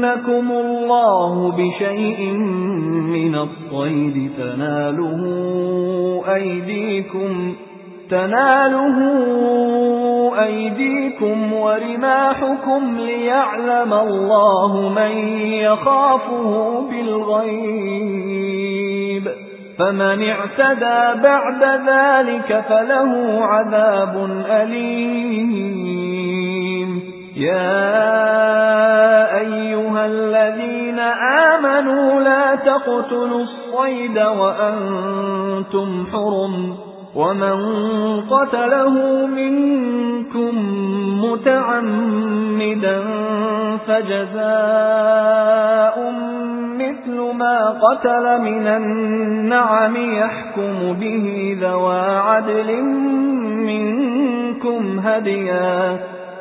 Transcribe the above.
ليبلونكم الله بشيء من الصيد تناله أيديكم تناله أيديكم ورماحكم ليعلم الله من يخافه بالغيب فمن اعتدى بعد ذلك فله عذاب أليم يا آمنوا لا تقتلوا الصيد وأنتم حرم. ومن قتله منكم متعمدا فجزاء مثل ما قتل من النعم يحكم به ذوى عدل منكم هديا.